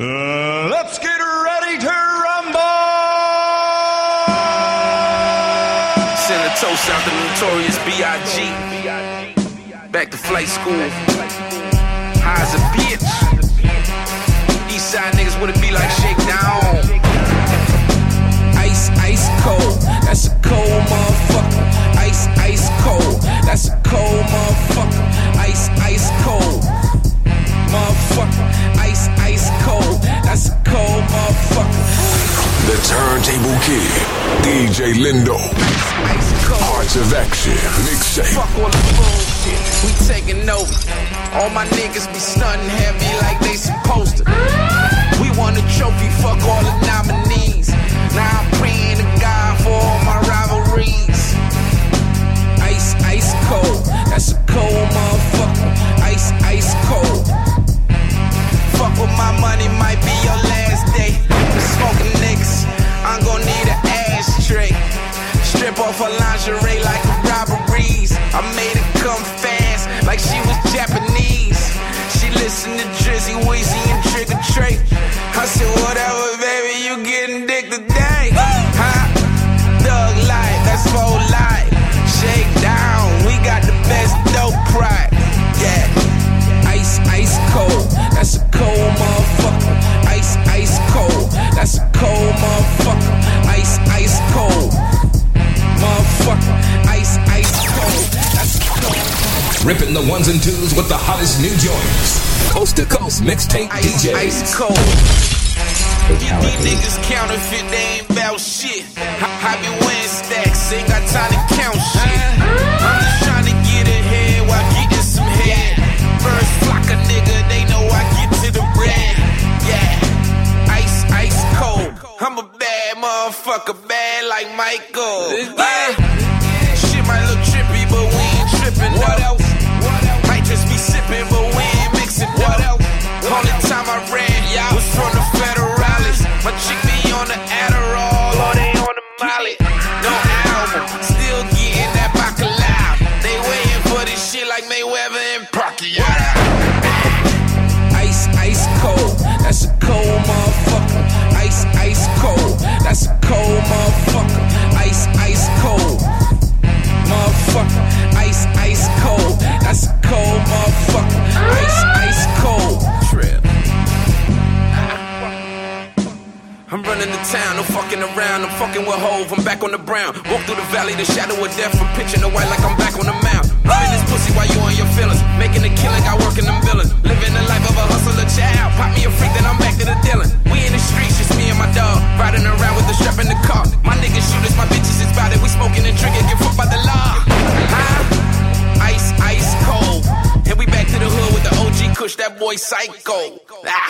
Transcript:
Let's get ready to rumble! Send a toast out to Notorious B.I.G. Back to flight school. The Turntable Kid, DJ Lindo. Hearts of Action, Mixtape. Fuck all the bullshit, we taking over. All my niggas be stunting heavy like they supposed to. We won a trophy, fuck all the nominees. Lingerie like a robberies. I made her come fast, like she was Japanese. She listened to Drizzy, Weezy, and Trigger Trey. I said, whatever, baby, you getting dick today. Huh? Thug life, that's full life. Ripping the ones and twos with the hottest new joints. Coast to coast mixtape Ice, DJs. ice cold. These niggas counterfeit, they ain't bout shit. I, I be wearing stacks, ain't got time to count shit. I'm just trying to get ahead while getting some head. First flock of nigga, they know I get to the bread. Yeah, ice, ice cold. I'm a bad motherfucker, bad like Michael. Yeah. Pacquiao. Ice, ice cold, that's a cold motherfucker. Ice, ice cold, that's a cold motherfucker. Ice, ice cold, motherfucker. Ice, ice cold, that's a cold motherfucker. Ice, ice cold. Trip. I'm running the town, no fucking around. I'm fucking with Hove, I'm back on the brown. Walk through the valley, the shadow of death I'm pitching the white like I'm back on the mount. In this pussy while you on your feelings. Making a killing, got working them villains. Living the life of a hustler child. Pop me a freak, then I'm back to the dealing. We in the streets, just me and my dog. Riding around with the strap in the car. My niggas shooters, my bitches is about it. We smoking and drinking, get fucked by the law. Huh? Ice, ice cold. And we back to the hood with the OG Kush, that boy psycho. Ah.